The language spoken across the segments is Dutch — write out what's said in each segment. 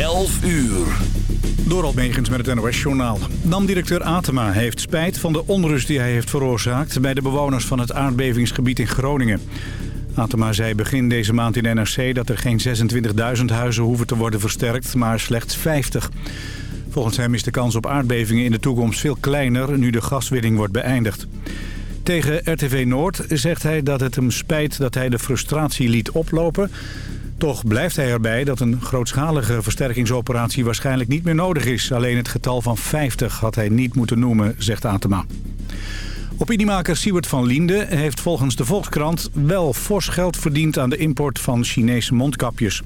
11 uur. Door Megens met het NOS-journaal. NAM-directeur Atema heeft spijt van de onrust die hij heeft veroorzaakt... bij de bewoners van het aardbevingsgebied in Groningen. Atema zei begin deze maand in NRC dat er geen 26.000 huizen hoeven te worden versterkt... maar slechts 50. Volgens hem is de kans op aardbevingen in de toekomst veel kleiner... nu de gaswinning wordt beëindigd. Tegen RTV Noord zegt hij dat het hem spijt dat hij de frustratie liet oplopen... Toch blijft hij erbij dat een grootschalige versterkingsoperatie waarschijnlijk niet meer nodig is. Alleen het getal van 50 had hij niet moeten noemen, zegt Atema. Opiniemaker Siewert van Liende heeft volgens de Volkskrant wel fors geld verdiend aan de import van Chinese mondkapjes.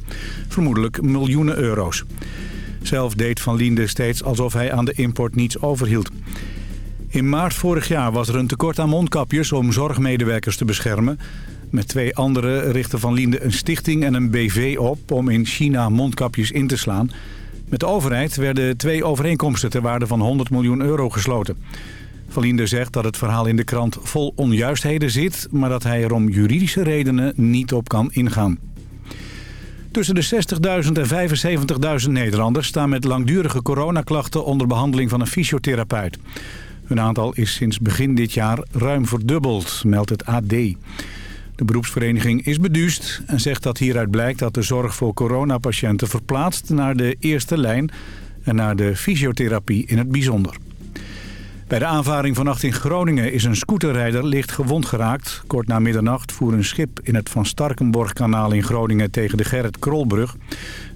Vermoedelijk miljoenen euro's. Zelf deed Van Liende steeds alsof hij aan de import niets overhield. In maart vorig jaar was er een tekort aan mondkapjes om zorgmedewerkers te beschermen. Met twee anderen richtte Van Liende een stichting en een BV op om in China mondkapjes in te slaan. Met de overheid werden twee overeenkomsten ter waarde van 100 miljoen euro gesloten. Van Liende zegt dat het verhaal in de krant vol onjuistheden zit... maar dat hij er om juridische redenen niet op kan ingaan. Tussen de 60.000 en 75.000 Nederlanders staan met langdurige coronaklachten onder behandeling van een fysiotherapeut. Hun aantal is sinds begin dit jaar ruim verdubbeld, meldt het AD. De beroepsvereniging is beduust en zegt dat hieruit blijkt dat de zorg voor coronapatiënten verplaatst naar de eerste lijn en naar de fysiotherapie in het bijzonder. Bij de aanvaring vannacht in Groningen is een scooterrijder licht gewond geraakt. Kort na middernacht voer een schip in het Van Starkenborgkanaal in Groningen tegen de Gerrit Krolbrug.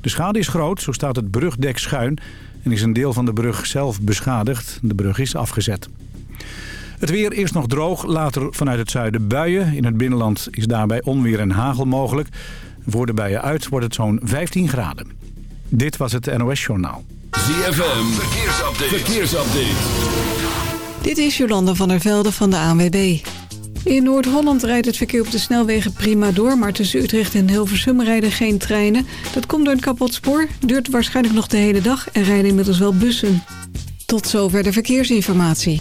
De schade is groot, zo staat het brugdek schuin en is een deel van de brug zelf beschadigd. De brug is afgezet. Het weer eerst nog droog, later vanuit het zuiden buien. In het binnenland is daarbij onweer en hagel mogelijk. Voor de buien uit wordt het zo'n 15 graden. Dit was het NOS Journaal. ZFM, verkeersupdate. verkeersupdate. Dit is Jolanda van der Velde van de ANWB. In Noord-Holland rijdt het verkeer op de snelwegen prima door... maar tussen Utrecht en Hilversum rijden geen treinen. Dat komt door een kapot spoor, duurt waarschijnlijk nog de hele dag... en rijden inmiddels wel bussen. Tot zover de verkeersinformatie.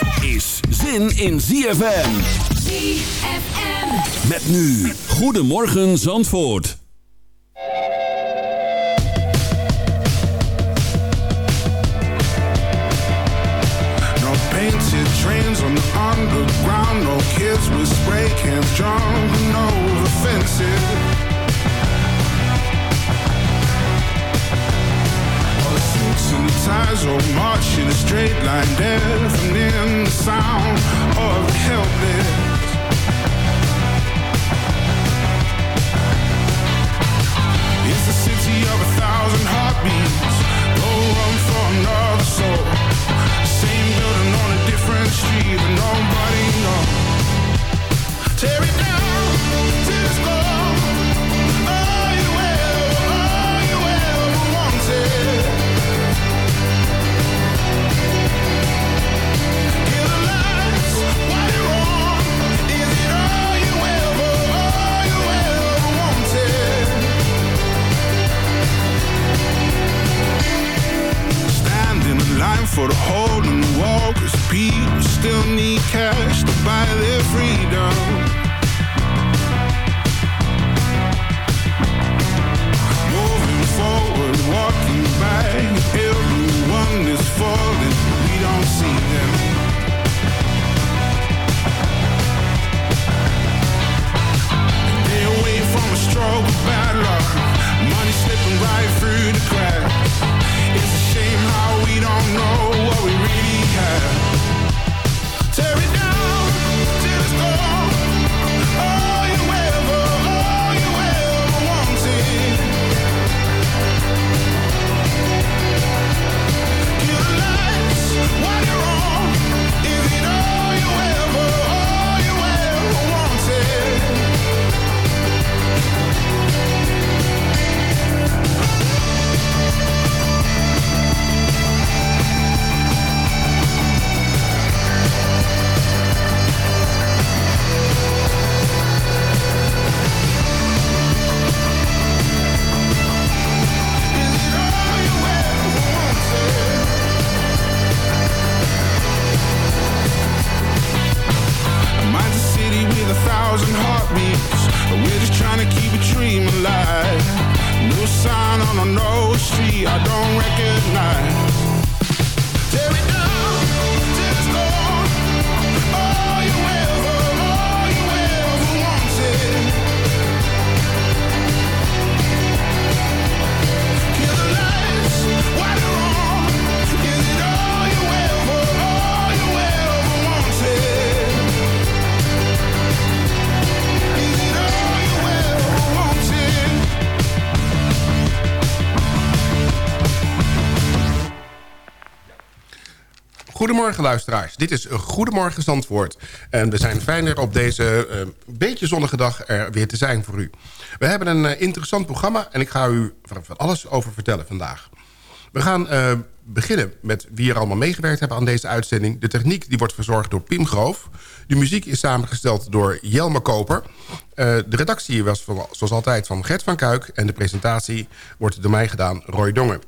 is zin in ZFM. ZFM. Met nu, Goedemorgen Zandvoort. No painted trains on the underground. No kids with spray cans jumping over fences. All march in a straight line, deafening the sound of the helpless. It's the city of a thousand heartbeats. Go run for another soul. Same building on a different street, but nobody knows. Tear it down for the holding wall Cause people still need cash to buy their freedom. Moving forward, walking back Everyone is falling, we don't see them. They away from a struggle, bad luck. Money slipping right through the cracks now we don't know what we really have Goedemorgen luisteraars, dit is Goedemorgen Zandvoort. En we zijn fijn er op deze eh, beetje zonnige dag er weer te zijn voor u. We hebben een eh, interessant programma en ik ga u van alles over vertellen vandaag. We gaan eh, beginnen met wie er allemaal meegewerkt hebben aan deze uitzending. De techniek die wordt verzorgd door Pim Groof. De muziek is samengesteld door Jelme Koper. De redactie was zoals altijd van Gert van Kuik. En de presentatie wordt door mij gedaan, Roy Dongen.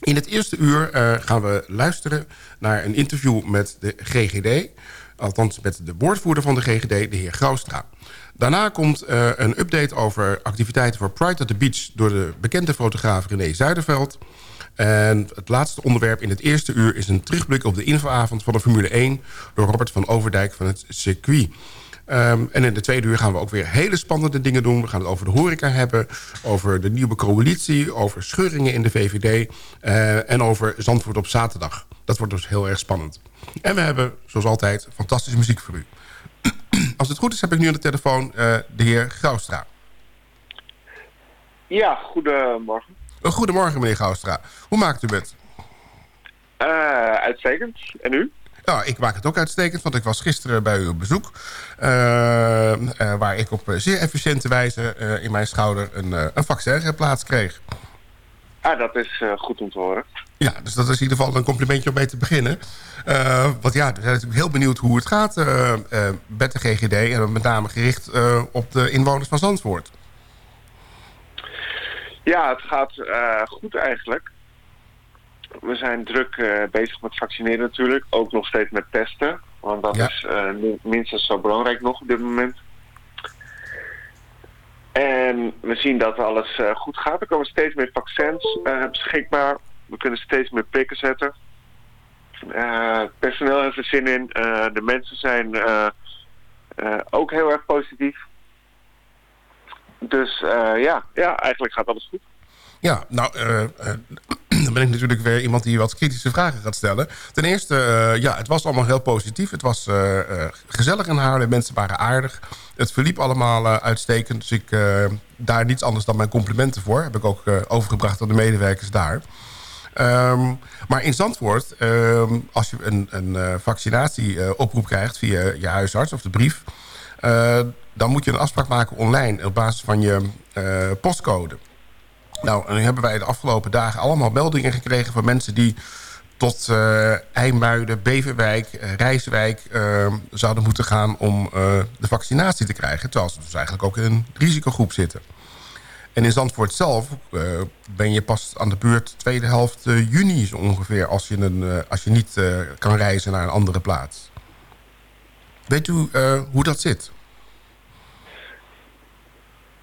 In het eerste uur eh, gaan we luisteren naar een interview met de GGD. Althans met de woordvoerder van de GGD, de heer Graustra. Daarna komt eh, een update over activiteiten voor Pride at the Beach... door de bekende fotograaf René Zuiderveld. En het laatste onderwerp in het eerste uur... is een terugblik op de infoavond van de Formule 1... door Robert van Overdijk van het circuit. Ehm, en in de tweede uur gaan we ook weer hele spannende dingen doen. We gaan het over de horeca hebben, over de nieuwe coalitie... over scheuringen in de VVD eh, en over Zandvoort op zaterdag. Dat wordt dus heel erg spannend. En we hebben, zoals altijd, fantastische muziek voor u. Als het goed is, heb ik nu aan de telefoon eh, de heer Graustra. Ja, goedemorgen. Uh, goedemorgen, meneer Graustra. Hoe maakt u het? Eh, uitstekend. En u? Nou, ik maak het ook uitstekend, want ik was gisteren bij u op bezoek. eh, eh, waar ik op zeer efficiënte wijze eh, in mijn schouder een, een vaccin geplaatst kreeg. Ah, dat is goed om te horen. Ja, dus dat is in ieder geval een complimentje om mee te beginnen. Want ja, we zijn natuurlijk heel benieuwd hoe het gaat met de GGD... en met name gericht op de inwoners van Zandvoort. Ja, het gaat goed eigenlijk. We zijn druk eh, bezig met vaccineren natuurlijk. Ook nog steeds met testen. Want dat Ja. is eh, mi- minstens zo belangrijk nog op dit moment. En we zien dat alles eh, goed gaat. Er komen steeds meer vaccins beschikbaar. We kunnen steeds meer prikken zetten. Het personeel heeft er zin in. De mensen zijn ook heel erg positief. Dus ja, ja, eigenlijk gaat alles goed. Ja, nou, dan ben ik natuurlijk weer iemand die wat kritische vragen gaat stellen. Ten eerste, eh, ja, het was allemaal heel positief. Het was eh, eh, gezellig in Haarlem, mensen waren aardig. Het verliep allemaal uitstekend, dus ik daar niets anders dan mijn complimenten voor. Heb ik ook overgebracht aan de medewerkers daar. Ehm, maar in Zandvoort, ehm, als je een, een vaccinatieoproep krijgt via je huisarts of de brief... dan moet je een afspraak maken online op basis van je postcode. Nou, nu hebben wij de afgelopen dagen allemaal meldingen gekregen... van mensen die tot eh IJmuiden, Beverwijk, eh, Rijswijk eh, zouden moeten gaan... om de vaccinatie te krijgen. Terwijl ze dus eigenlijk ook in een risicogroep zitten. En in Zandvoort zelf ben je pas aan de beurt tweede helft juni zo ongeveer... als je, een, als je niet kan reizen naar een andere plaats. Weet u hoe dat zit?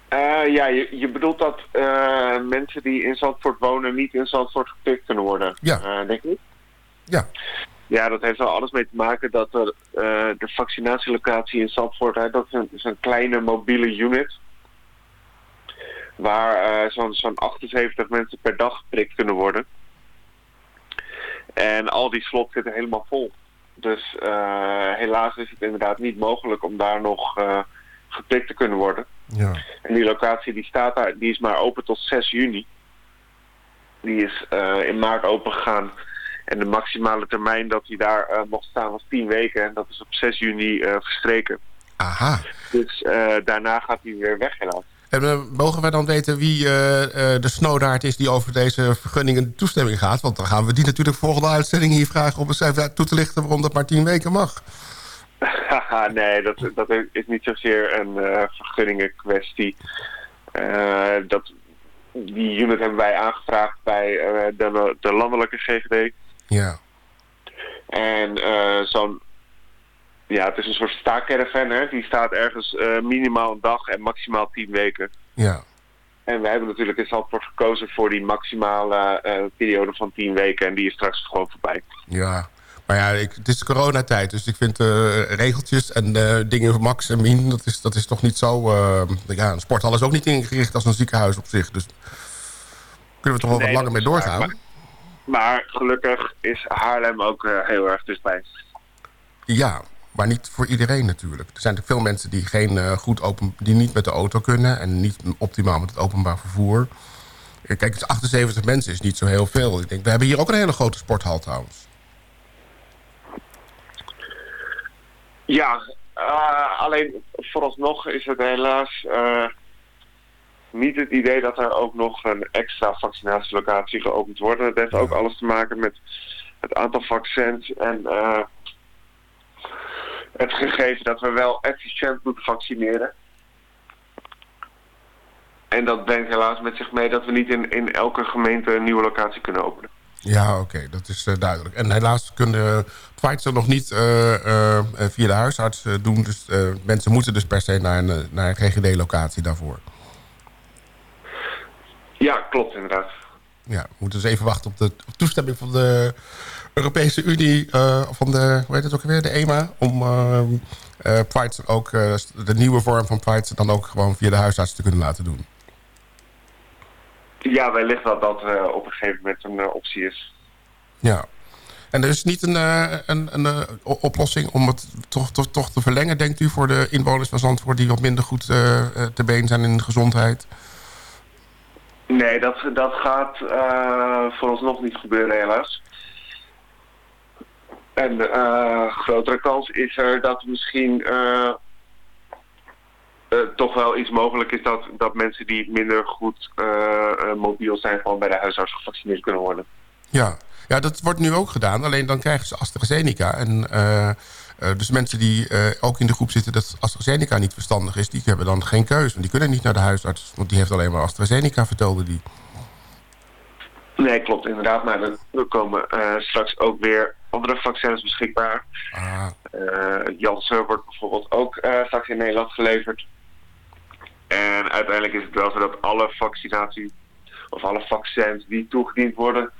Eh, ja, je, je bedoelt dat eh, mensen die in Zandvoort wonen niet in Zandvoort gepikt kunnen worden, Ja. eh, denk ik? Ja. Ja, dat heeft er alles mee te maken dat er, de vaccinatielocatie in Zandvoort, hè, dat is een, is een kleine mobiele unit. Waar zo'n zo'n 78 mensen per dag geprikt kunnen worden. En al die slots zitten helemaal vol. Dus helaas is het inderdaad niet mogelijk om daar nog geprikt te kunnen worden. Ja. En die locatie die staat daar, die is maar open tot 6 juni. Die is eh, in maart open gegaan. En de maximale termijn dat hij daar eh, mocht staan was 10 weken. En dat is op 6 juni eh, verstreken. Aha. Dus daarna gaat hij weer weg helaas. En mogen wij dan weten wie de snowdaard is die over deze vergunningen toestemming gaat? Want dan gaan we die natuurlijk volgende uitzending hier vragen om eens even toe te lichten waarom dat maar tien weken mag. Nee, dat, dat is niet zozeer een eh vergunningenkwestie. Eh, dat, die unit hebben wij aangevraagd bij eh, de, de landelijke GGD. Ja. En zo'n... Ja, het is een soort staakcaravan, hè. Die staat ergens minimaal een dag en maximaal tien weken. Ja. En we hebben natuurlijk in Zandvoort gekozen voor die maximale periode van 10 weken. En die is straks gewoon voorbij. Ja, maar ja, ik, het is coronatijd, dus ik vind eh, regeltjes en eh, dingen van max en min, dat is, dat is toch niet zo... eh, ja, een sporthal is ook niet ingericht als een ziekenhuis op zich, dus kunnen we toch wel Nee, wat langer mee doorgaan. Maar gelukkig is Haarlem ook heel erg dichtbij. Ja, maar niet voor iedereen natuurlijk. Er zijn natuurlijk veel mensen die, geen, goed open, die niet met de auto kunnen... en niet optimaal met het openbaar vervoer. Kijk, het is 78 mensen is niet zo heel veel. Ik denk, we hebben hier ook een hele grote sporthal trouwens. Ja, eh, alleen vooralsnog is het helaas eh, niet het idee dat er ook nog een extra vaccinatielocatie geopend wordt. Het heeft ook alles te maken met het aantal vaccins en eh, het gegeven dat we wel efficiënt moeten vaccineren. En dat brengt helaas met zich mee dat we niet in, in elke gemeente een nieuwe locatie kunnen openen. Ja, oké, dat is eh, duidelijk. En helaas kunnen Pfizer nog niet eh, eh, via de huisarts doen. Dus mensen moeten dus per se naar een, naar een GGD-locatie daarvoor. Ja, klopt inderdaad. Ja, we moeten dus even wachten op de toestemming van de Europese Unie, van de, hoe heet het ook weer, de EMA, om Pfizer ook, de nieuwe vorm van Pfizer dan ook gewoon via de huisarts te kunnen laten doen. Ja, wellicht dat dat eh, op een gegeven moment een eh, optie is. Ja. En er is niet een, eh, een, een oplossing om het toch, toch, toch te verlengen, denkt u, voor de inwoners van Zandvoort die wat minder goed te been zijn in gezondheid? Nee, dat, dat gaat eh vooralsnog niet gebeuren helaas. En grotere kans is er dat misschien eh, toch wel iets mogelijk is dat, dat mensen die minder goed eh, mobiel zijn gewoon bij de huisarts gevaccineerd kunnen worden. Ja. ja, dat wordt nu ook gedaan. Alleen dan krijgen ze AstraZeneca. En dus mensen die ook in de groep zitten dat AstraZeneca niet verstandig is... die hebben dan geen keuze. Want die kunnen niet naar de huisarts. Want die heeft alleen maar AstraZeneca, vertelde die. Nee, klopt inderdaad. Maar er, komen straks ook weer andere vaccins beschikbaar. Ah, Janssen wordt bijvoorbeeld ook eh, straks in Nederland geleverd. En uiteindelijk is het wel zo dat alle vaccinatie of alle vaccins die toegediend worden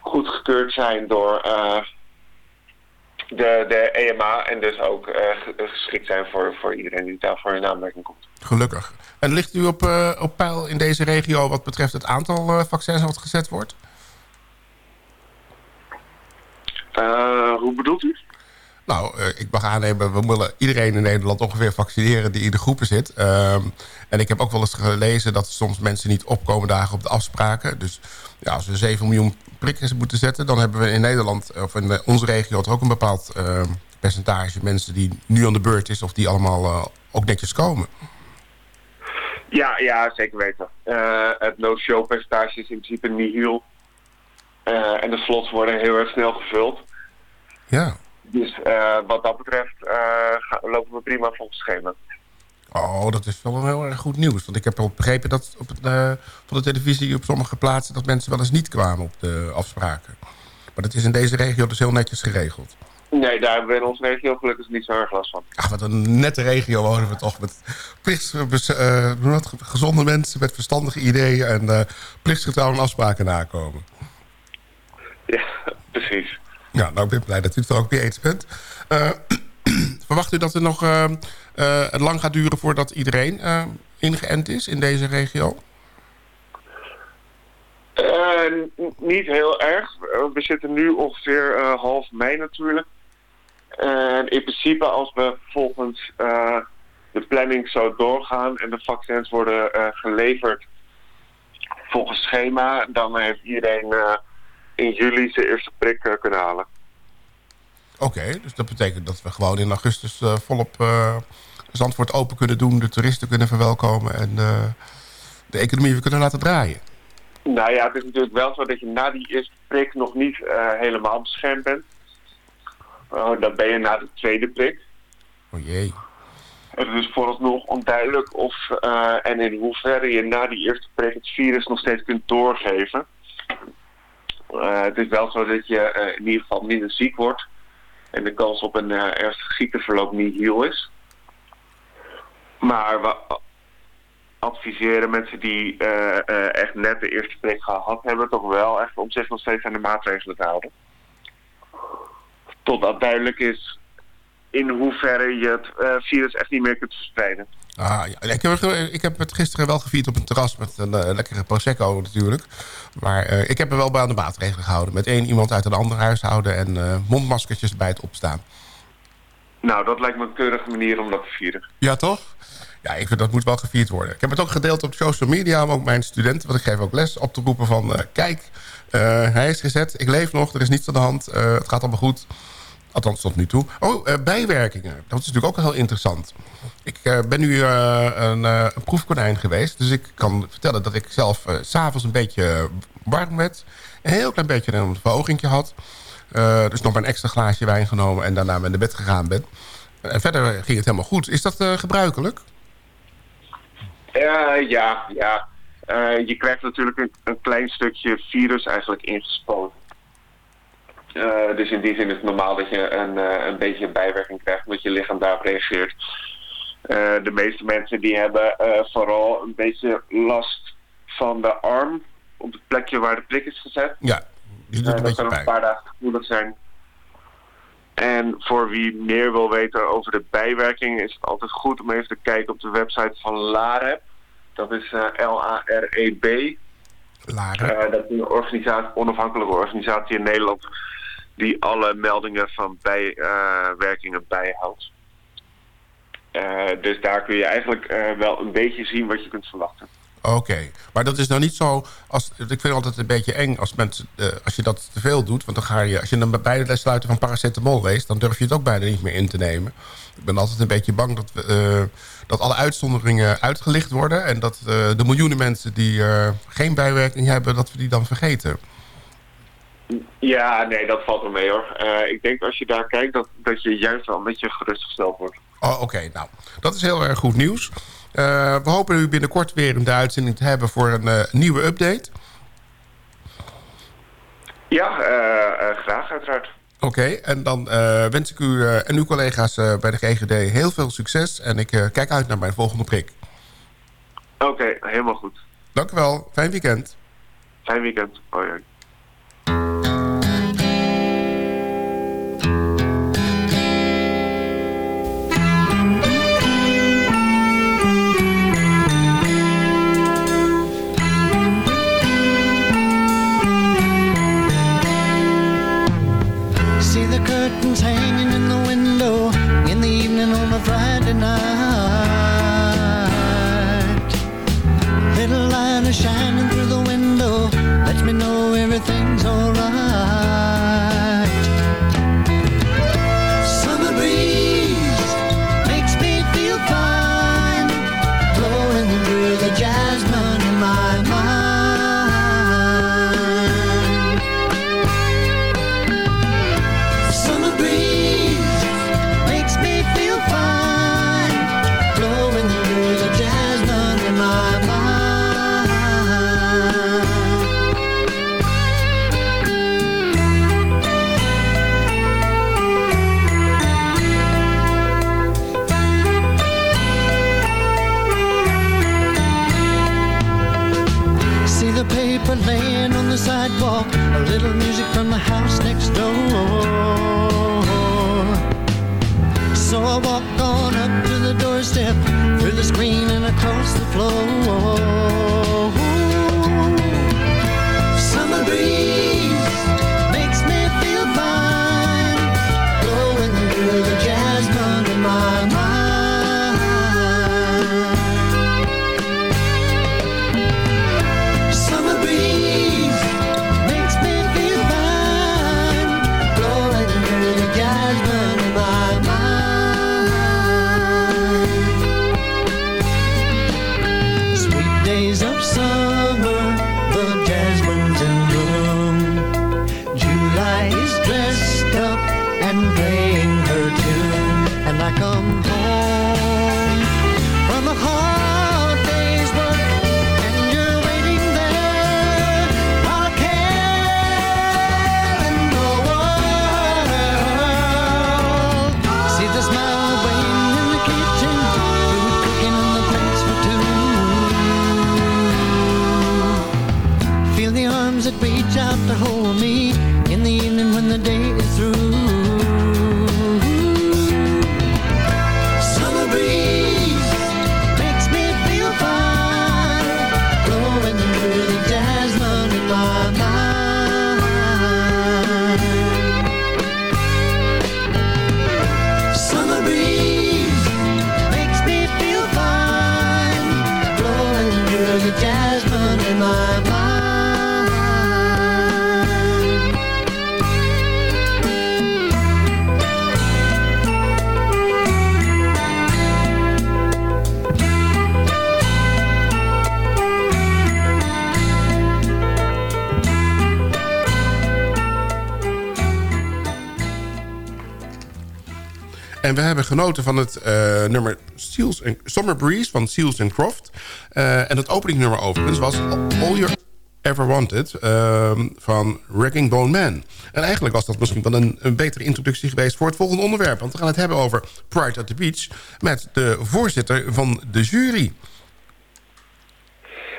goedgekeurd zijn door eh, de, de EMA en dus ook eh, ge- geschikt zijn voor, voor iedereen die daarvoor in aanmerking komt. gelukkig. En ligt u op, eh, op peil in deze regio wat betreft het aantal vaccins wat gezet wordt? Hoe bedoelt u? Nou, eh, ik mag aannemen, we willen iedereen in Nederland ongeveer vaccineren die in de groepen zit. Ehm, en ik heb ook wel eens gelezen dat soms mensen niet opkomen dagen op de afspraken. Dus ja, als we 7 miljoen prikken moeten zetten, dan hebben we in Nederland, of in eh, onze regio, ook een bepaald ehm, percentage mensen die nu aan de beurt is of die allemaal eh, ook netjes komen. Ja, ja, zeker weten. Het no-show percentage is in principe nihil. Eh, en de slots worden heel erg snel gevuld. Ja. Dus eh, wat dat betreft eh, lopen we prima volgens schema. Oh, dat is wel een heel erg goed nieuws. Want ik heb wel begrepen dat op het, eh, van de televisie op sommige plaatsen... dat mensen wel eens niet kwamen op de afspraken. Maar dat is in deze regio dus heel netjes geregeld. Nee, daar hebben we in onze regio gelukkig niet zo erg last van. Ach, wat een nette regio wonen we toch. Met plichts, gezonde mensen met verstandige ideeën... en plichtsgetrouw aan afspraken nakomen. Ja, precies. Ja, nou, ik ben blij dat u het er ook mee eens bent. Eh, verwacht u dat het nog eh, lang gaat duren... voordat iedereen ingeënt is in deze regio? Niet heel erg. We zitten nu ongeveer half mei natuurlijk. En in principe als we volgens de planning zo doorgaan en de vaccins worden geleverd volgens schema, dan heeft iedereen in juli zijn eerste prik eh, kunnen halen. Oké, dus dat betekent dat we gewoon in augustus eh, volop eh Zandvoort open kunnen doen... de toeristen kunnen verwelkomen en de economie weer kunnen laten draaien. Nou ja, het is natuurlijk wel zo dat je na die eerste prik nog niet helemaal beschermd bent. Oh, dan ben je na de tweede prik. Oh jee. Het is vooralsnog onduidelijk of en in hoeverre je na die eerste prik het virus nog steeds kunt doorgeven. Eh, het is wel zo dat je eh, in ieder geval minder ziek wordt en de kans op een eh, ernstig ziekteverloop niet heel is. Maar wa- adviseren mensen die echt net de eerste prik gehad hebben, toch wel echt om zich nog steeds aan de maatregelen te houden. Totdat duidelijk is in hoeverre je het eh, virus echt niet meer kunt verspreiden. Ah, ja. ik, heb, ik heb het gisteren wel gevierd op een terras met een eh, lekkere Prosecco natuurlijk. Maar eh, ik heb er wel bij aan de maatregelen gehouden. Met één iemand uit een ander huishouden en mondmaskertjes bij het opstaan. Nou, dat lijkt me een keurige manier om dat te vieren. Ja, toch? Ja, ik vind dat moet wel gevierd worden. Ik heb het ook gedeeld op social media om ook mijn studenten, want ik geef ook les, op te roepen van... kijk, hij is gezet, ik leef nog, er is niets aan de hand, het gaat allemaal goed. Althans tot nu toe. Oh, eh, bijwerkingen. Dat is natuurlijk ook heel interessant. Ik eh, ben nu eh, een, een proefkonijn geweest. Dus ik kan vertellen dat ik zelf s s'avonds een beetje warm werd. Een heel klein beetje een verhoging had. Dus nog maar een extra glaasje wijn genomen en daarna naar bed gegaan ben. En verder ging het helemaal goed. Is dat gebruikelijk? Ja, ja. Je krijgt natuurlijk een, een klein stukje virus eigenlijk ingespoten. Eh, dus in die zin is het normaal dat je een, eh, een beetje bijwerking krijgt, omdat je lichaam daarop reageert. Eh, de meeste mensen die hebben vooral een beetje last van de arm op het plekje waar de prik is gezet. Ja, die doet een dat kan een paar dagen gevoelig zijn. En voor wie meer wil weten over de bijwerkingen is het altijd goed om even te kijken op de website van LAREB. Dat is L-A-R-E-B. Laren. Eh, dat is een organisatie, onafhankelijke organisatie in Nederland die alle meldingen van bijwerkingen bijhoudt. Eh, dus daar kun je eigenlijk eh, wel een beetje zien wat je kunt verwachten. Oké, maar dat is nou niet zo... Als, ik vind het altijd een beetje eng als, mensen, eh, als je dat te veel doet. Want dan ga je, als je dan bij beide sluiten van paracetamol leest... dan durf je het ook bijna niet meer in te nemen. Ik ben altijd een beetje bang dat, we, eh, dat alle uitzonderingen uitgelicht worden... en dat eh, de miljoenen mensen die eh, geen bijwerking hebben... dat we die dan vergeten. Ja, nee, dat valt wel mee hoor. Eh, ik denk als je daar kijkt dat, dat je juist wel een beetje gerustgesteld wordt. Oh, Oké, nou, dat is heel erg goed nieuws. Eh, we hopen u binnenkort weer in de uitzending te hebben... voor een eh, nieuwe update. Ja, graag uiteraard. Oké, en dan wens ik u en uw collega's bij de GGD heel veel succes. En ik kijk uit naar mijn volgende prik. Oké, helemaal goed. Dank u wel. Fijn weekend. Fijn weekend. Hoi, hoi. I come genoten van het eh, nummer Seals and, Summer Breeze van Seals and Croft. Eh, en het openingnummer overigens was All You Ever Wanted ehm, van Wrecking Bone Man. En eigenlijk was dat misschien wel een, een betere introductie geweest voor het volgende onderwerp. Want we gaan het hebben over Pride at the Beach met de voorzitter van de jury.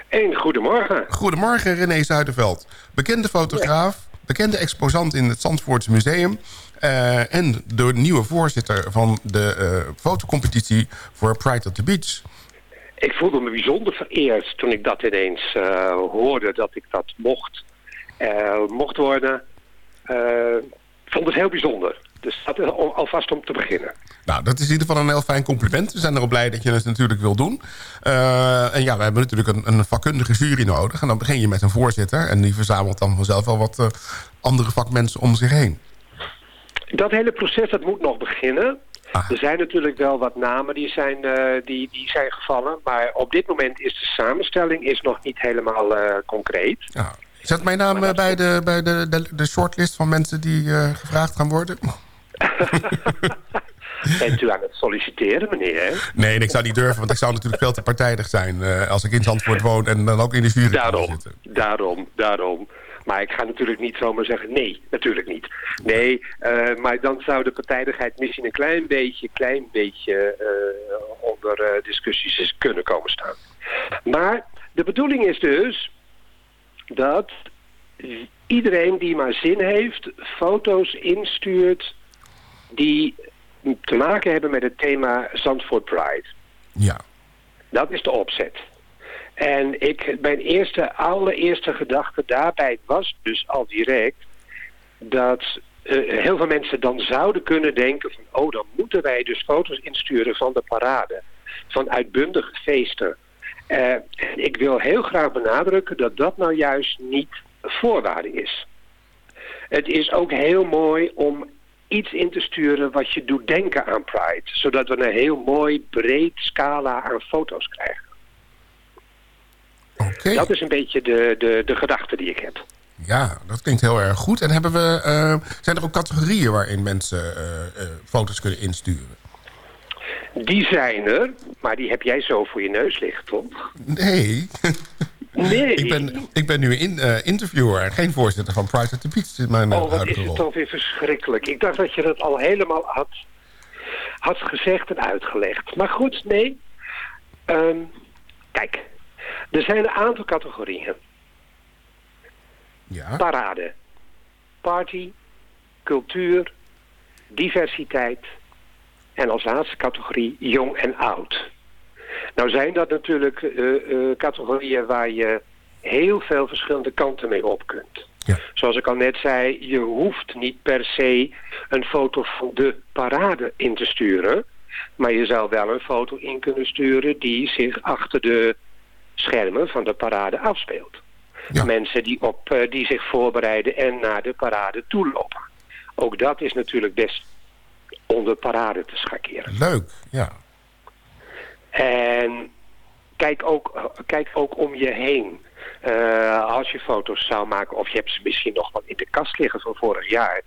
Een goedemorgen. Goedemorgen René Zuiderveld. Bekende fotograaf, bekende exposant in het Zandvoortse Museum... eh, en de nieuwe voorzitter van de eh, fotocompetitie voor Pride at the Beach. Ik voelde me bijzonder vereerd toen ik dat ineens eh, hoorde dat ik dat mocht, mocht worden. Ik vond het heel bijzonder. Dus dat is al- alvast om te beginnen. Nou, dat is in ieder geval een heel fijn compliment. We zijn erop blij dat je het natuurlijk wil doen. En ja, we hebben natuurlijk een, een vakkundige jury nodig. En dan begin je met een voorzitter. En die verzamelt dan vanzelf wel wat andere vakmensen om zich heen. Dat hele proces dat moet nog beginnen. Er zijn natuurlijk wel wat namen die zijn, eh, die, die zijn gevallen. Maar op dit moment is de samenstelling is nog niet helemaal eh, concreet. Ja. Zet mijn naam eh, bij, de, bij de, de, de shortlist van mensen die gevraagd gaan worden? Bent u aan het solliciteren, meneer? Nee, en ik zou niet durven, want ik zou natuurlijk veel te partijdig zijn... als ik in Zandvoort woon en dan ook in de jury Daarom, zitten. daarom, daarom. Maar ik ga natuurlijk niet zomaar zeggen nee, natuurlijk niet. Nee, eh, maar dan zou de partijdigheid misschien een klein beetje, klein beetje eh, onder eh, discussies is kunnen komen staan. Maar de bedoeling is dus dat iedereen die maar zin heeft, foto's instuurt die te maken hebben met het thema Zandvoort Pride. Ja. Dat is de opzet. En ik, mijn eerste, allereerste gedachte daarbij was dus al direct dat eh, heel veel mensen dan zouden kunnen denken van oh dan moeten wij dus foto's insturen van de parade, van uitbundige feesten. Eh, ik wil heel graag benadrukken dat dat nou juist niet voorwaarde is. Het is ook heel mooi om iets in te sturen wat je doet denken aan Pride. Zodat we een heel mooi breed scala aan foto's krijgen. Dat is een beetje de, de, de gedachte die ik heb. Ja, dat klinkt heel erg goed. En hebben we, eh, zijn er ook categorieën waarin mensen eh, eh, foto's kunnen insturen? Die zijn er, maar die heb jij zo voor je neus liggen, toch? Nee. Nee. ik, ben, ik ben nu in, interviewer en geen voorzitter van Pride at the Beach in mijn Oh, wat is het toch weer verschrikkelijk. Ik dacht dat je dat al helemaal had, had gezegd en uitgelegd. Maar goed, nee. Ehm, kijk, er zijn een aantal categorieën. Ja. Parade, party, cultuur, diversiteit en als laatste categorie jong en oud. Nou zijn dat natuurlijk eh, eh, categorieën waar je heel veel verschillende kanten mee op kunt. Zoals ik al net zei, je hoeft niet per se een foto van de parade in te sturen. Maar je zou wel een foto in kunnen sturen die zich achter de schermen van de parade afspeelt. Mensen die, op, eh, die zich voorbereiden en naar de parade toelopen. Ook dat is natuurlijk best om de parade te schakeren. Leuk, ja. En kijk ook, kijk ook om je heen. Eh, als je foto's zou maken, of je hebt ze misschien nog wel in de kast liggen van vorig jaar.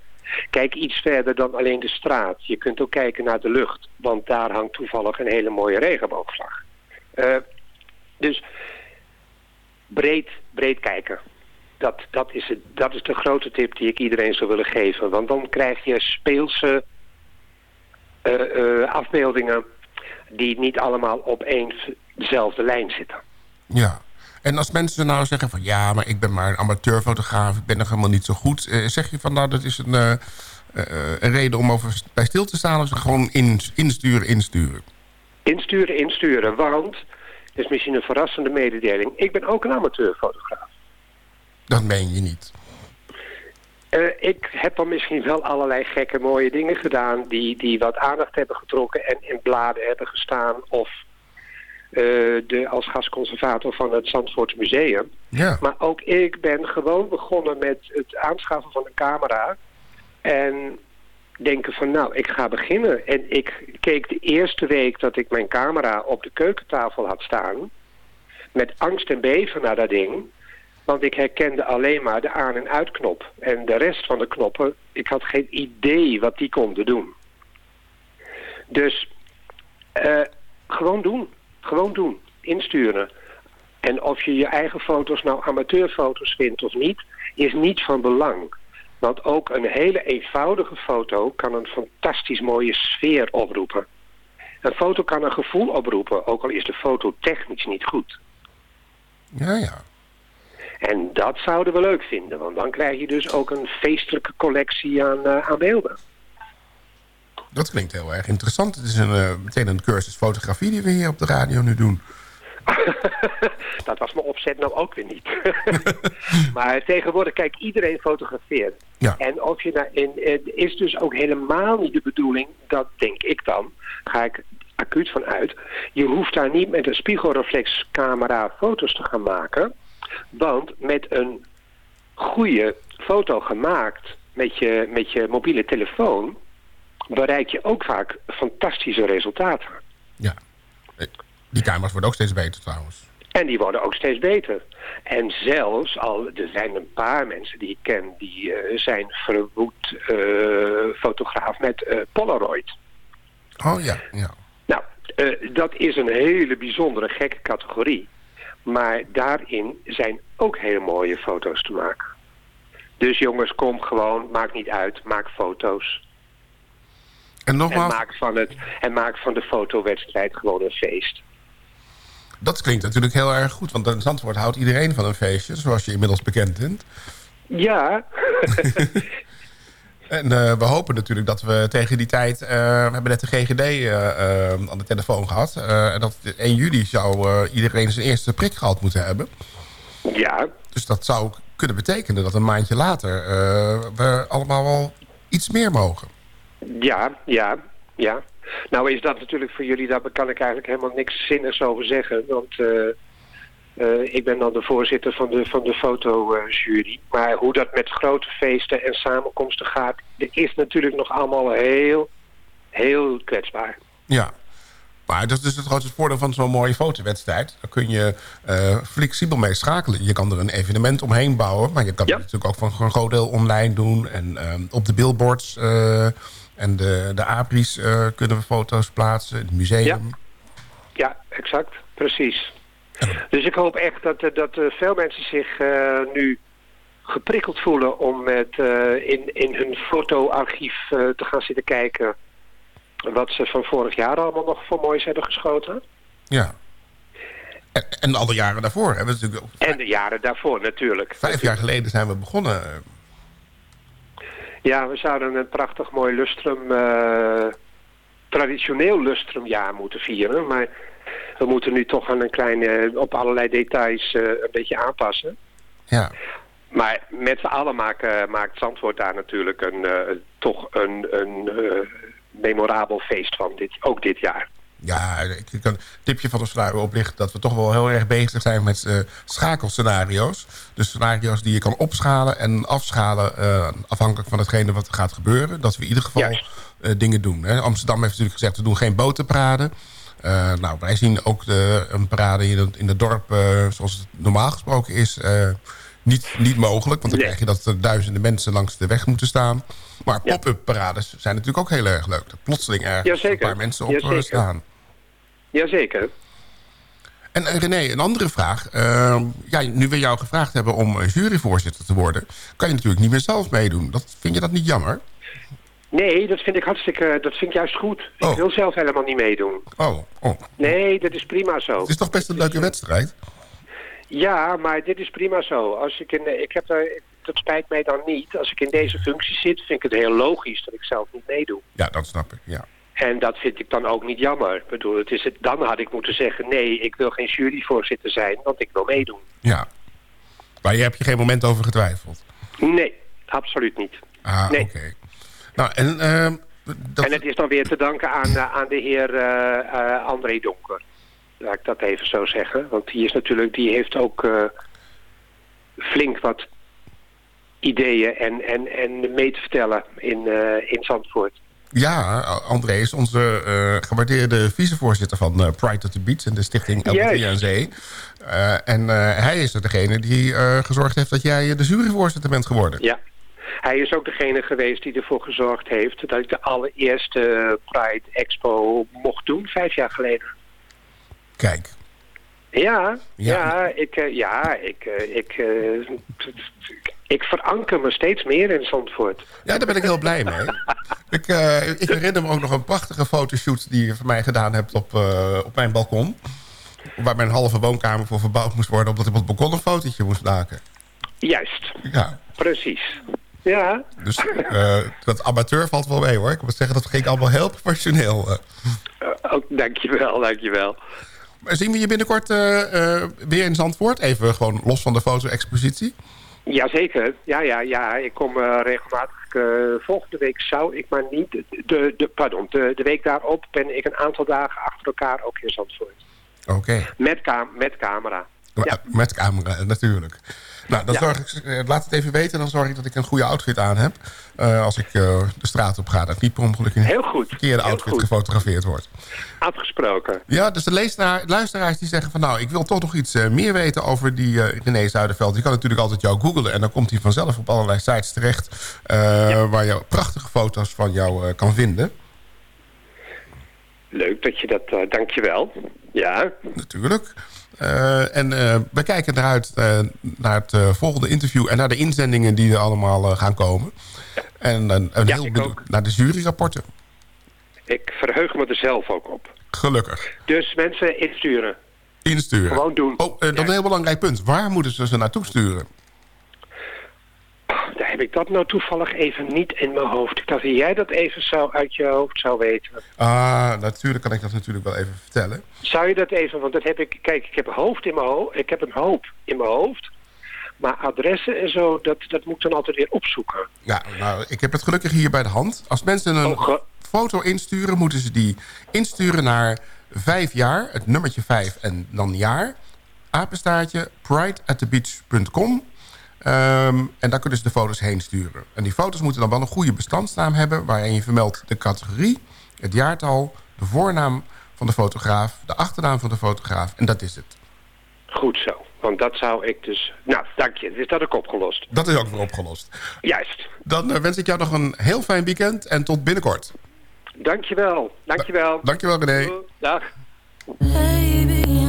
Kijk iets verder dan alleen de straat. Je kunt ook kijken naar de lucht, want daar hangt toevallig een hele mooie regenboogvlag. Eh, dus breed, breed kijken. Dat, dat, is het, dat is de grote tip die ik iedereen zou willen geven. Want dan krijg je speelse eh, eh, afbeeldingen die niet allemaal op één dezelfde lijn zitten. Ja. En als mensen nou zeggen van... ja, maar ik ben maar een amateurfotograaf... ik ben nog helemaal niet zo goed. eh, zeg je van nou, dat is een, een reden om over bij stil te staan... of zeg gewoon in, insturen, insturen? Insturen, insturen, want... Is misschien een verrassende mededeling. Ik ben ook een amateurfotograaf. Dat meen je niet. Eh, ik heb dan misschien wel allerlei gekke mooie dingen gedaan... die, die wat aandacht hebben getrokken en in bladen hebben gestaan... of eh, de, als gastconservator van het Zandvoorts Museum. Ja. Maar ook ik ben gewoon begonnen met het aanschaffen van een camera... en denken van nou, ik ga beginnen. En ik keek de eerste week dat ik mijn camera op de keukentafel had staan... met angst en beven naar dat ding... Want ik herkende alleen maar de aan- en uitknop. En de rest van de knoppen, ik had geen idee wat die konden doen. Dus eh, gewoon doen. Gewoon doen. Insturen. En of je je eigen foto's nou amateurfoto's vindt of niet, is niet van belang. Want ook een hele eenvoudige foto kan een fantastisch mooie sfeer oproepen. Een foto kan een gevoel oproepen, ook al is de foto technisch niet goed. Ja, ja. En dat zouden we leuk vinden, want dan krijg je dus ook een feestelijke collectie aan, eh, aan beelden. Dat klinkt heel erg interessant. Het is een, eh, meteen een cursus fotografie die we hier op de radio nu doen. dat was mijn opzet nou ook weer niet. maar tegenwoordig, kijk, iedereen fotografeert. Ja. En of je nou in, het is dus ook helemaal niet de bedoeling, dat denk ik dan, ga ik acuut van uit. Je hoeft daar niet met een spiegelreflexcamera foto's te gaan maken. Want met een goede foto gemaakt met je, met je mobiele telefoon... bereik je ook vaak fantastische resultaten. Ja. Die camera's worden ook steeds beter trouwens. En die worden ook steeds beter. En zelfs al, er zijn een paar mensen die ik ken... die eh, zijn verwoed eh, fotograaf met eh, Polaroid. Oh ja, ja. Nou, dat is een hele bijzondere gekke categorie. Maar daarin zijn ook hele mooie foto's te maken. Dus jongens, kom gewoon, maakt niet uit, maak foto's. En En nogmaals, maak, van het, en maak van de fotowedstrijd gewoon een feest. Dat klinkt natuurlijk heel erg goed. Want in Zandvoort houdt iedereen van een feestje, zoals je inmiddels bekend bent. Ja, En eh, we hopen natuurlijk dat we tegen die tijd... eh, we hebben net de GGD eh, aan de telefoon gehad. eh, en dat 1 juli zou iedereen zijn eerste prik gehad moeten hebben. ja, Dus dat zou kunnen betekenen dat een maandje later... we allemaal wel iets meer mogen. ja, ja, ja. Nou is dat natuurlijk voor jullie, daar kan ik eigenlijk helemaal niks zinnigs over zeggen. Want eh, eh, ik ben dan de voorzitter van de, van de fotojury. Maar hoe dat met grote feesten en samenkomsten gaat... dat is natuurlijk nog allemaal heel, heel kwetsbaar. Ja. Maar dat is dus het grootste voordeel van zo'n mooie fotowedstrijd. Daar kun je eh, flexibel mee schakelen. Je kan er een evenement omheen bouwen. Maar je kan Ja. het natuurlijk ook van een groot deel online doen. En ehm, op de billboards en de, de APRI's eh, kunnen we foto's plaatsen. Het museum. Ja. Ja, exact. Precies. Dus ik hoop echt dat, eh, dat eh, veel mensen zich nu geprikkeld voelen om met, in, in hun fotoarchief te gaan zitten kijken wat ze van vorig jaar allemaal nog voor moois hebben geschoten. Ja. En, en alle jaren daarvoor. Hebben we natuurlijk ook- En de jaren daarvoor natuurlijk. Vijf jaar geleden zijn we begonnen. Ja, we zouden een prachtig mooi lustrum, eh, traditioneel lustrumjaar moeten vieren. Maar we moeten nu toch aan een kleine, op allerlei details eh, een beetje aanpassen. Ja. Maar met z'n allen maken, maakt Zandvoort daar natuurlijk een, eh, toch een, een eh, memorabel feest van, dit, ook dit jaar. Ja, ik kan een tipje van de sluier oplichten... dat we toch wel heel erg bezig zijn met eh, schakelscenario's. Dus scenario's die je kan opschalen en afschalen... eh, afhankelijk van hetgene wat er gaat gebeuren. Dat we in ieder geval eh, dingen doen. Hè. Amsterdam heeft natuurlijk gezegd, we doen geen botenparade. Eh, nou, wij zien ook de, een parade in het, in het dorp... zoals het normaal gesproken is... niet, niet mogelijk, want dan Nee. krijg je dat er duizenden mensen langs de weg moeten staan. Maar Ja. pop-up parades zijn natuurlijk ook heel erg leuk. Dat plotseling ergens een paar mensen op staan. Jazeker. En eh, René, een andere vraag. Eh, ja, nu we jou gevraagd hebben om eh, juryvoorzitter te worden... kan je natuurlijk niet meer zelf meedoen. Dat, vind je dat niet jammer? Nee, dat vind ik hartstikke, dat vind ik juist goed. Oh. Ik wil zelf helemaal niet meedoen. Oh, oh. Nee, dat is prima zo. het is toch best een leuke wedstrijd? Ja, maar dit is prima zo. Als ik in, ik heb er, dat spijt mij dan niet. Als ik in deze functie zit, vind ik het heel logisch dat ik zelf niet meedoe. Ja, dat snap ik, ja. En dat vind ik dan ook niet jammer. Ik bedoel, het is het, dan had ik moeten zeggen... nee, ik wil geen juryvoorzitter zijn, want ik wil meedoen. Ja. Maar je hebt je geen moment over getwijfeld? Nee, absoluut niet. Ah, Nee. oké. Nou, en... ehm, dat... En het is dan weer te danken aan, eh, aan de heer eh, eh, André Donker. Laat ik dat even zo zeggen. Want die, is natuurlijk, die heeft ook flink wat ideeën en, en, en mee te vertellen in, in Zandvoort. Ja, André is onze eh, gewaardeerde vicevoorzitter van eh, Pride at the Beach... en de stichting LBT Juist. aan Zee. Eh, en eh, hij is er degene die gezorgd heeft dat jij de juryvoorzitter bent geworden. Ja. Hij is ook degene geweest die ervoor gezorgd heeft... dat ik de allereerste Pride Expo mocht doen, vijf jaar geleden. Kijk, Ja, Ja. ja, ik, ja ik, ik, ik veranker me steeds meer in Zandvoort. ja, daar ben ik heel blij mee. ik, eh, ik herinner me ook nog een prachtige fotoshoot... die je voor mij gedaan hebt op, eh, op mijn balkon. Waar mijn halve woonkamer voor verbouwd moest worden... omdat ik op het balkon een fotootje moest maken. Juist, Ja, precies. Ja, dus eh, dat amateur valt wel mee hoor. Ik moet zeggen, dat ging allemaal heel professioneel. ook, dankjewel, dankjewel. Maar zien we je binnenkort weer in Zandvoort? Even gewoon los van de foto-expositie. Jazeker, ja, ja, ja. Ik kom eh, regelmatig. eh, volgende week zou ik maar niet... De, de, pardon, de, de week daarop ben ik een aantal dagen achter elkaar ook in Zandvoort. Oké. Met, met camera. Ja. Met camera, natuurlijk. Nou, dan Ja. zorg ik, eh, laat het even weten. Dan zorg ik dat ik een goede outfit aan heb. eh, als ik eh, de straat op ga. Dat ik niet per ongeluk in een verkeerde outfit goed. gefotografeerd wordt. Afgesproken. Ja, dus de luisteraars die zeggen van... nou, ik wil toch nog iets meer weten over die René Zuiderveld. Je kan natuurlijk altijd jou googlen. En dan komt hij vanzelf op allerlei sites terecht... waar je prachtige foto's van jou kan vinden. Leuk dat je dat... eh, dankjewel. Ja, Natuurlijk. Eh, en eh, we kijken eruit eh, naar het volgende interview... en naar de inzendingen die er allemaal gaan komen. En een, Ja, heel benieuwd naar de juryrapporten. ik verheug me er zelf ook op. Gelukkig. Dus mensen insturen. Insturen. Gewoon doen. Oh, dat is een heel belangrijk punt. Waar moeten ze ze naartoe sturen? Daar heb ik dat nou toevallig even niet in mijn hoofd. Ik dacht dat jij dat even zou uit je hoofd zou weten. Ah, natuurlijk kan ik dat natuurlijk wel even vertellen. Zou je dat even, want dat heb ik, kijk, ik heb een hoofd in mijn hoofd, ik heb een hoop in mijn hoofd. Maar adressen en zo, dat, dat moet ik dan altijd weer opzoeken. Ja, nou, ik heb het gelukkig hier bij de hand. Als mensen een Oh, foto insturen, moeten ze die insturen naar vijf jaar, het nummertje vijf en dan jaar. Apenstaartje prideatthebeach.com. Ehm, en daar kunnen ze de foto's heen sturen. En die foto's moeten dan wel een goede bestandsnaam hebben... waarin je vermeldt de categorie, het jaartal, de voornaam van de fotograaf... de achternaam van de fotograaf en dat is het. Goed zo, want dat zou ik dus... Nou, dank je, is dat ook opgelost. Dat is ook weer opgelost. Juist. Dan eh, wens ik jou nog een heel fijn weekend en tot binnenkort. Dankjewel, dankjewel. Dankjewel René. Dag. Baby,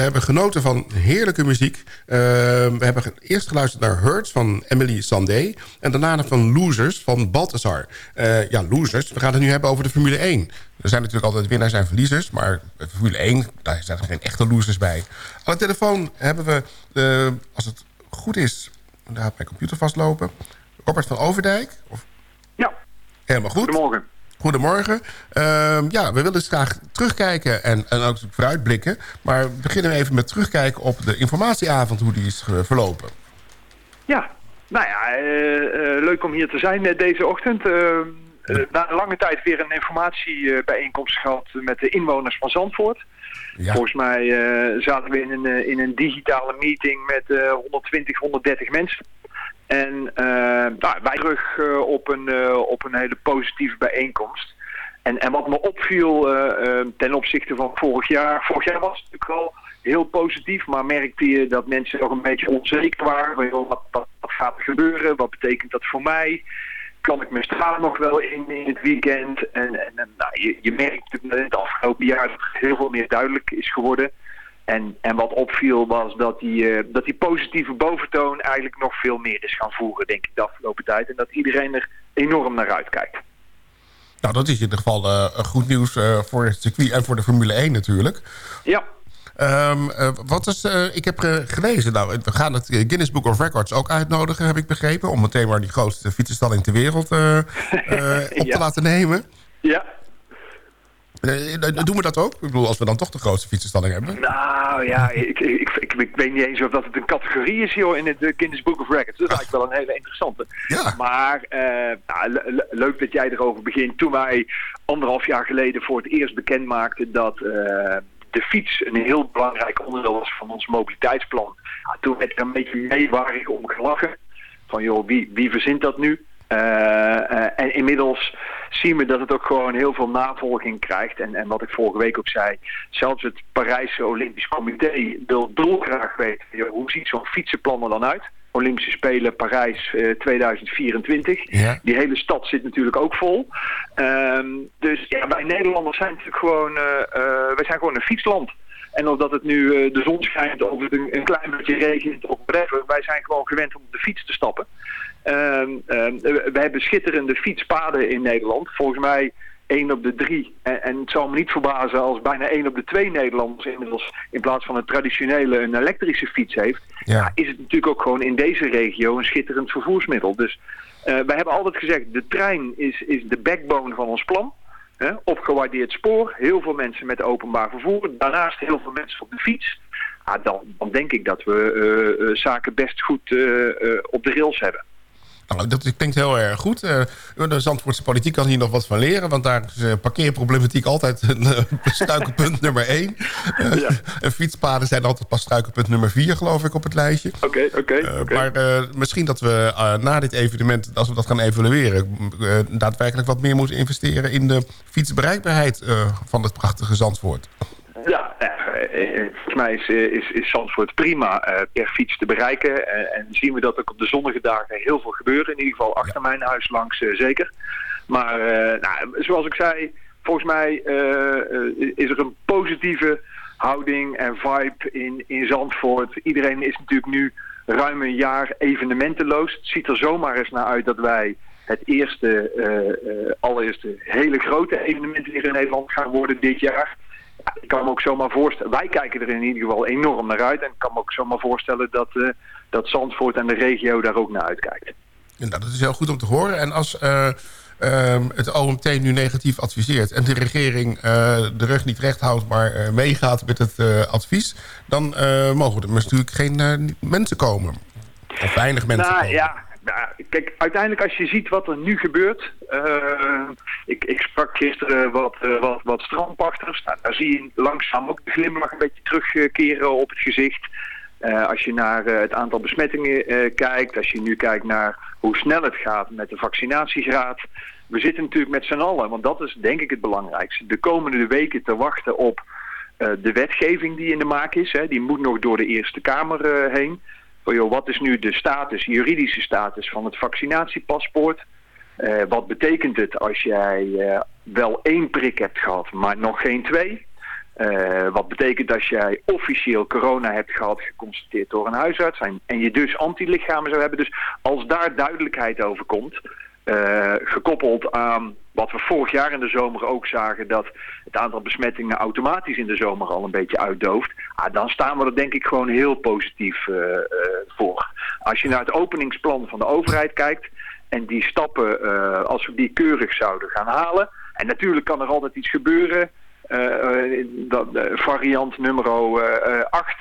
we hebben genoten van heerlijke muziek. Eh, we hebben eerst geluisterd naar Hurts van Emily Sandé... en daarna van Losers van Balthazar. Eh, ja, Losers. We gaan het nu hebben over de Formule 1. Er zijn natuurlijk altijd winnaars en verliezers... maar Formule 1, daar zijn er geen echte losers bij. Aan de telefoon hebben we, eh, als het goed is... daar gaat mijn computer vastlopen... Robert van Overdijk. Of... Ja. Helemaal goed. Goedemorgen. Goedemorgen. Ehm, ja, we willen dus graag terugkijken en, en ook vooruitblikken. Maar we beginnen even met terugkijken op de informatieavond, hoe die is eh, verlopen. Ja, nou ja, eh, eh, leuk om hier te zijn deze ochtend. Eh, eh, na lange tijd weer een informatiebijeenkomst gehad met de inwoners van Zandvoort. Volgens mij zaten we in een, in een digitale meeting met eh 120, 130 mensen. En eh, nou, wij terug eh, op, een, eh, op een hele positieve bijeenkomst. En, en wat me opviel ten opzichte van vorig jaar. Vorig jaar was het natuurlijk wel heel positief, maar merkte je dat mensen nog een beetje onzeker waren. Wat, wat, gaat er gebeuren? Wat betekent dat voor mij? Kan ik mijn straat nog wel in, in het weekend? En, en, nou, je, je merkt in het afgelopen jaar dat heel veel meer duidelijk is geworden. En, en wat opviel was dat die, eh, dat die positieve boventoon eigenlijk nog veel meer is gaan voeren, denk ik, de afgelopen tijd. En dat iedereen er enorm naar uitkijkt. Nou, dat is in ieder geval eh, goed nieuws eh, voor het circuit en voor de Formule 1 natuurlijk. Ja. Ehm, eh, wat is, ik heb gelezen, nou, we gaan het Guinness Book of Records ook uitnodigen, heb ik begrepen. Om meteen maar die grootste fietsenstalling ter wereld op Ja. te laten nemen. Ja. Eh, eh, doen we dat ook? Ik bedoel, als we dan toch de grootste fietsenstalling hebben. Nou ja, ik, ik, ik, ik weet niet eens of dat het een categorie is joh, in het Guinness Book of Records. Dat is eigenlijk wel een hele interessante. Maar eh, nou, le- le- leuk dat jij erover begint. Toen wij anderhalf jaar geleden voor het eerst bekend maakten dat, de fiets een heel belangrijk onderdeel was van ons mobiliteitsplan. Ja, toen werd er een beetje meewarig om gelachen. Van joh, wie, wie verzint dat nu? Eh, eh, en inmiddels zien we dat het ook gewoon heel veel navolging krijgt. En, en wat ik vorige week ook zei, zelfs het Parijse Olympisch Comité wil dolgraag weten, hoe ziet zo'n fietsenplan er dan uit? Olympische Spelen Parijs eh, 2024. Die hele stad zit natuurlijk ook vol. Ehm, dus ja, wij Nederlanders zijn natuurlijk gewoon, eh, eh, wij zijn gewoon een fietsland. En of dat het nu eh, de zon schijnt of het een, een klein beetje regent of whatever, wij zijn gewoon gewend om op de fiets te stappen. Ehm, ehm, we hebben schitterende fietspaden in Nederland. Volgens mij één op de drie. En, en het zal me niet verbazen als bijna één op de twee Nederlanders inmiddels in plaats van een traditionele een elektrische fiets heeft. Ja. is het natuurlijk ook gewoon in deze regio een schitterend vervoersmiddel. Dus eh wij hebben altijd gezegd, de trein is, is de backbone van ons plan. Hè? Opgewaardeerd spoor, heel veel mensen met openbaar vervoer. Daarnaast heel veel mensen op de fiets. Ah, dan, dan denk ik dat we eh, eh, zaken best goed op de rails hebben. Nou, dat klinkt heel erg goed. Eh, de Zandvoortse politiek kan hier nog wat van leren... want daar is eh, parkeerproblematiek altijd een uh, struikelpunt nummer één. En fietspaden zijn altijd pas struikelpunt nummer vier, geloof ik, op het lijstje. Oké, oké. Maar misschien dat we na dit evenement, als we dat gaan evalueren... daadwerkelijk wat meer moeten investeren... in de fietsbereikbaarheid van het prachtige Zandvoort. Ja, eh, eh, volgens mij is, eh, is, is Zandvoort prima eh, per fiets te bereiken. En, en zien we dat ook op de zonnige dagen heel veel gebeuren. In ieder geval achter mijn huis langs eh, zeker. Maar eh, nou, zoals ik zei, volgens mij eh, eh, is er een positieve houding en vibe in, in Zandvoort. Iedereen is natuurlijk nu ruim een jaar evenementeloos. Het ziet er zomaar eens naar uit dat wij het eerste, eh, eh, allereerste hele grote evenement hier in Nederland gaan worden dit jaar. Ik kan me ook zomaar voorstellen, wij kijken er in ieder geval enorm naar uit. En ik kan me ook zomaar voorstellen dat, eh, dat Zandvoort en de regio daar ook naar uitkijkt. Ja, dat is heel goed om te horen. En als uh, uh, het OMT nu negatief adviseert... en de regering uh, de rug niet recht houdt, maar meegaat met het advies... dan mogen er natuurlijk geen mensen komen. Of weinig mensen nou, komen. Ja, nou, kijk, uiteindelijk als je ziet wat er nu gebeurt... Uh, ik, ik sprak gisteren wat, uh, wat, wat strandpachters. Nou, daar zie je langzaam ook de glimlach een beetje terugkeren op het gezicht. Uh, als je naar het aantal besmettingen kijkt... als je nu kijkt naar hoe snel het gaat met de vaccinatiegraad... we zitten natuurlijk met z'n allen, want dat is denk ik het belangrijkste... de komende weken te wachten op de wetgeving die in de maak is. Hè. Die moet nog door de Eerste Kamer heen van joh, wat is nu de status, juridische status van het vaccinatiepaspoort? Uh, wat betekent het als jij uh, wel één prik hebt gehad, maar nog geen twee? Uh, wat betekent als jij officieel corona hebt gehad, geconstateerd door een huisarts... en je dus antilichamen zou hebben. Dus als daar duidelijkheid over komt, gekoppeld aan wat we vorig jaar in de zomer ook zagen... dat het aantal besmettingen automatisch in de zomer al een beetje uitdooft... Ah, dan staan we er denk ik gewoon heel positief uh, uh, voor. Als je naar het openingsplan van de overheid kijkt... en die stappen, als we die keurig zouden gaan halen... en natuurlijk kan er altijd iets gebeuren... dat, variant nummer 8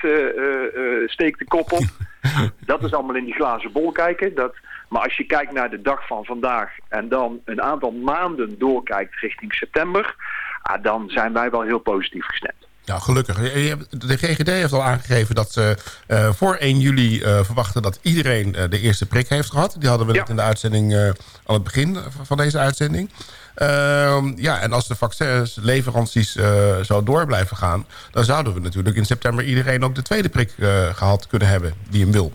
steekt de kop op. dat is allemaal in die glazen bol kijken... Dat, maar als je kijkt naar de dag van vandaag en dan een aantal maanden doorkijkt richting september, ah, dan zijn wij wel heel positief gestemd. Ja, gelukkig. De GGD heeft al aangegeven dat ze uh, voor 1 juli uh, verwachten dat iedereen uh, de eerste prik heeft gehad. Die hadden we ja. net in de uitzending aan het begin van deze uitzending. Ehm, ja, en als de vaccinsleveranties zo door blijven gaan... dan zouden we natuurlijk in september iedereen ook de tweede prik gehad kunnen hebben die hem wil.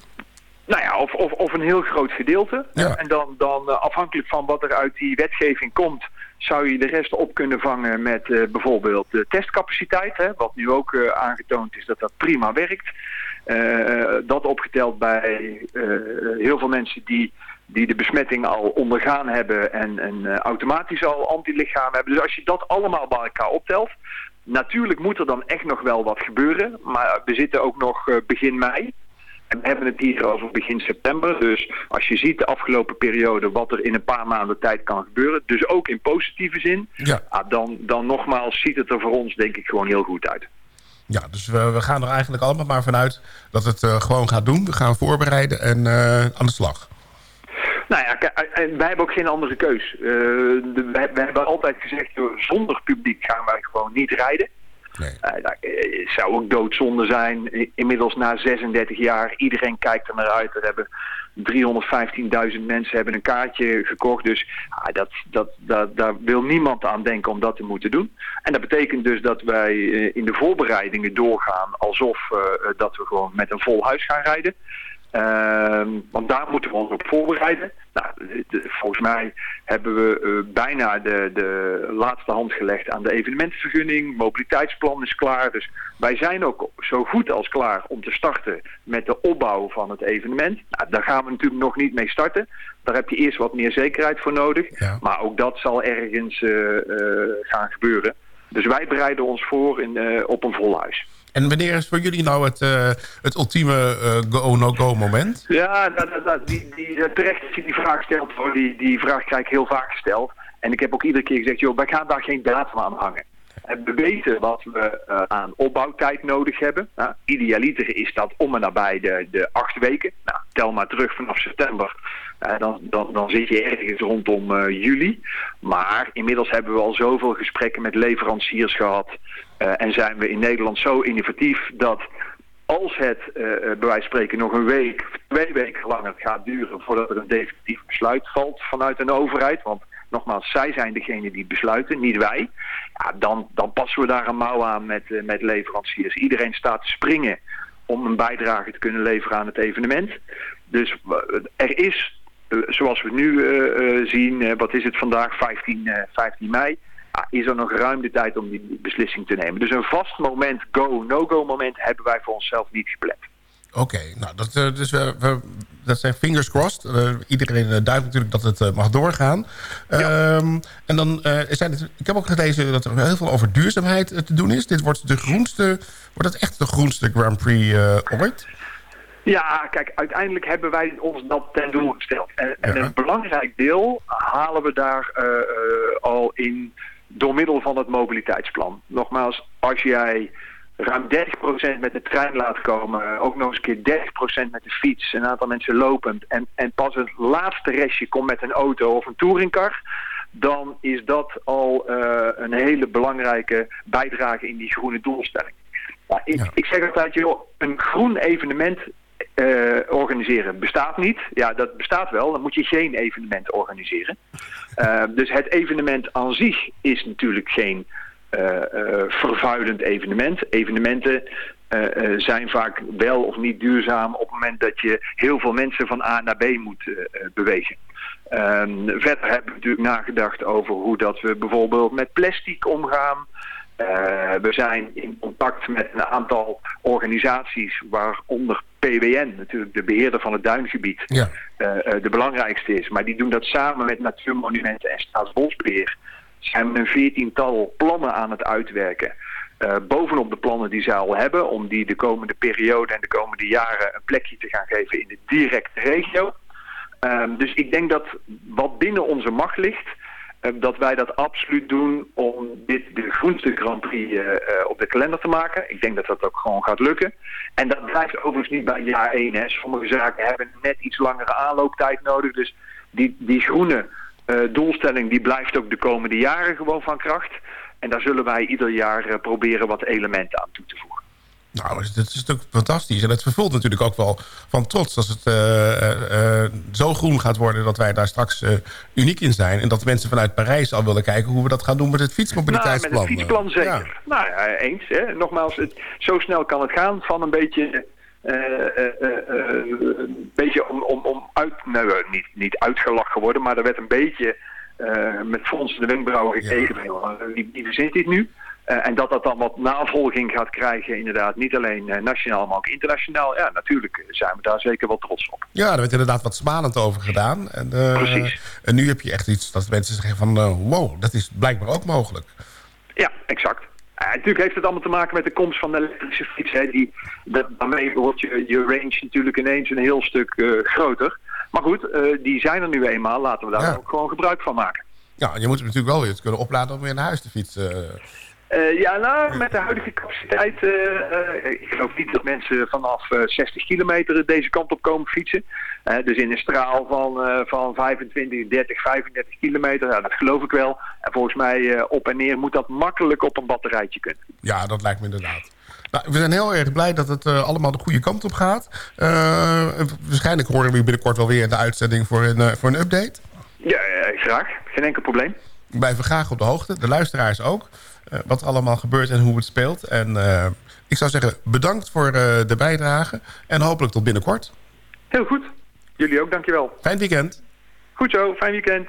Nou ja, of, of, of een heel groot gedeelte. Ja. En dan, dan afhankelijk van wat er uit die wetgeving komt... zou je de rest op kunnen vangen met uh, bijvoorbeeld de testcapaciteit. Hè, wat nu ook uh, aangetoond is dat dat prima werkt. dat opgeteld bij heel veel mensen die, die de besmetting al ondergaan hebben... en, en automatisch al antilichamen hebben. Dus als je dat allemaal bij elkaar optelt... Natuurlijk moet er dan echt nog wel wat gebeuren. Maar we zitten ook nog begin mei. En we hebben het hier over begin september. Dus als je ziet de afgelopen periode wat er in een paar maanden tijd kan gebeuren. Dus ook in positieve zin. Ja. Ah, dan, dan nogmaals ziet het er voor ons denk ik gewoon heel goed uit. Ja, dus we, we gaan er eigenlijk allemaal maar vanuit dat het uh, gewoon gaat doen. We gaan voorbereiden en uh, aan de slag. Nou ja, wij hebben ook geen andere keus. Uh, de, wij, wij, hebben altijd gezegd, zonder publiek gaan wij gewoon niet rijden. Eh, dat eh, zou ook doodzonde zijn. Inmiddels na 36 jaar, iedereen kijkt er naar uit. Er hebben 315.000 mensen hebben een kaartje gekocht. Dus ah, dat, dat, dat, daar wil niemand aan denken om dat te moeten doen. En dat betekent dus dat wij eh, in de voorbereidingen doorgaan alsof eh, eh, dat we gewoon met een vol huis gaan rijden. Ehm, want daar moeten we ons op voorbereiden. Nou, de- volgens mij hebben we eh, bijna de, de laatste hand gelegd aan de evenementenvergunning. Mobiliteitsplan is klaar. Dus wij zijn ook zo goed als klaar om te starten met de opbouw van het evenement. Nou, daar gaan we natuurlijk nog niet mee starten. Daar heb je eerst wat meer zekerheid voor nodig. Maar ook dat zal ergens eh, eh, gaan gebeuren. Dus wij bereiden ons voor in, op een vol huis. En wanneer is voor jullie nou het, eh, het ultieme eh, go-no-go moment? Ja, dat, dat, die, die, eh, terecht die vraag stelt. Hoor. Die, die vraag krijg ik heel vaak gesteld. En ik heb ook iedere keer gezegd, joh, wij gaan daar geen datum aan hangen. En we weten wat we aan opbouwtijd nodig hebben. Nou, idealiter is dat om en nabij de, de acht weken. Nou, tel maar terug vanaf september. Dan, dan, dan zit je ergens rondom eh, juli. Maar inmiddels hebben we al zoveel gesprekken met leveranciers gehad. eh, en zijn we in Nederland zo innovatief dat als het eh, bij wijze van spreken nog een week, twee weken langer gaat duren voordat er een definitief besluit valt vanuit een overheid, want nogmaals, zij zijn degene die besluiten, niet wij, ja, dan, dan passen we daar een mouw aan met, met leveranciers. Iedereen staat te springen om een bijdrage te kunnen leveren aan het evenement. Dus er is, zoals we nu eh, eh, zien, eh, wat is het vandaag, 15, eh, 15 mei, ja, is er nog ruim de tijd om die beslissing te nemen. Dus een vast moment, go, no-go moment, hebben wij voor onszelf niet gepland. Oké, nou, dat, eh, dus, we, we- dat zijn fingers crossed. Eh, iedereen duidt natuurlijk dat het eh, mag doorgaan. Ehm, en dan eh, zijn het, ik heb ook gelezen dat er heel veel over duurzaamheid eh, te doen is. Dit wordt de groenste, wordt het echt de groenste Grand Prix eh, ooit? Ja, kijk, uiteindelijk hebben wij ons dat ten doel gesteld. En, en een belangrijk deel halen we daar eh, eh, al in door middel van het mobiliteitsplan. Nogmaals, als jij ruim 30% met de trein laat komen, ook nog eens een keer 30% met de fiets, een aantal mensen lopend en, en pas het laatste restje komt met een auto of een touringcar, dan is dat al eh, een hele belangrijke bijdrage in die groene doelstelling. Nou, ik, ik zeg altijd, joh, een groen evenement eh, organiseren bestaat niet. Ja, dat bestaat wel. Dan moet je geen evenement organiseren. Uh, dus het evenement aan zich is natuurlijk geen uh, uh, vervuilend evenement. Evenementen zijn vaak wel of niet duurzaam op het moment dat je heel veel mensen van A naar B moet bewegen. Um, verder hebben we natuurlijk nagedacht over hoe dat we bijvoorbeeld met plastic omgaan. Uh, we zijn in contact met een aantal organisaties, waaronder PWN, natuurlijk de beheerder van het duingebied, ja. uh, uh, de belangrijkste is. Maar die doen dat samen met Natuurmonumenten en Staatsbosbeheer. Zijn we een veertiental plannen aan het uitwerken. bovenop de plannen die zij al hebben, om die de komende periode en de komende jaren een plekje te gaan geven in de directe regio. Um, dus ik denk dat wat binnen onze macht ligt, dat wij dat absoluut doen om dit de groenste Grand Prix uh, uh, op de kalender te maken. Ik denk dat dat ook gewoon gaat lukken. En dat blijft overigens niet bij jaar 1. Hè. Sommige zaken hebben net iets langere aanlooptijd nodig. Dus die, die groene uh, doelstelling die blijft ook de komende jaren gewoon van kracht. En daar zullen wij ieder jaar proberen wat elementen aan toe te voegen. Nou, dat is natuurlijk fantastisch. En het vervult natuurlijk ook wel van trots als het uh, uh, zo groen gaat worden... dat wij daar straks uh, uniek in zijn. En dat mensen vanuit Parijs al willen kijken hoe we dat gaan doen met het fietsmobiliteitsplan. Nou, met het fietsplan zeker. Ja. Nou ja, eens. Hè. Nogmaals, het, zo snel kan het gaan van een beetje... een beetje om, om, om uit... Nou, niet, niet uitgelachen worden, maar er werd een beetje... met fondsen de wenkbrauwen gekeken. Ja. Wie, wie verzint dit nu? Uh, en dat dat dan wat navolging gaat krijgen, inderdaad, niet alleen uh, nationaal, maar ook internationaal. Ja, natuurlijk zijn we daar zeker wel trots op. Ja, er werd inderdaad wat smalend over gedaan. En, uh, Precies. En nu heb je echt iets dat mensen zeggen van, wow, dat is blijkbaar ook mogelijk. Ja, exact. natuurlijk heeft het allemaal te maken met de komst van de elektrische fiets. Hè. Die, daarmee wordt je, je range natuurlijk ineens een heel stuk groter. Maar goed, die zijn er nu eenmaal. Laten we daar ja. ook gewoon gebruik van maken. Ja, je moet hem natuurlijk wel weer kunnen opladen om weer naar huis te fietsen. Eh, ja, nou, met de huidige capaciteit, eh, eh, ik geloof niet dat mensen vanaf eh, 60 kilometer deze kant op komen fietsen. Dus in een straal van, van 25, 30, 35 kilometer, dat geloof ik wel. En volgens mij op en neer moet dat makkelijk op een batterijtje kunnen. Ja, dat lijkt me inderdaad. Nou, we zijn heel erg blij dat het allemaal de goede kant op gaat. Waarschijnlijk horen we binnenkort wel weer in de uitzending voor een, voor een update. Ja, graag. Geen enkel probleem. We blijven graag op de hoogte, de luisteraars ook. Eh, wat er allemaal gebeurt en hoe het speelt. En eh, ik zou zeggen, bedankt voor eh, de bijdrage. En hopelijk tot binnenkort. Heel goed. Jullie ook, dankjewel. Fijn weekend. Goed zo, fijn weekend.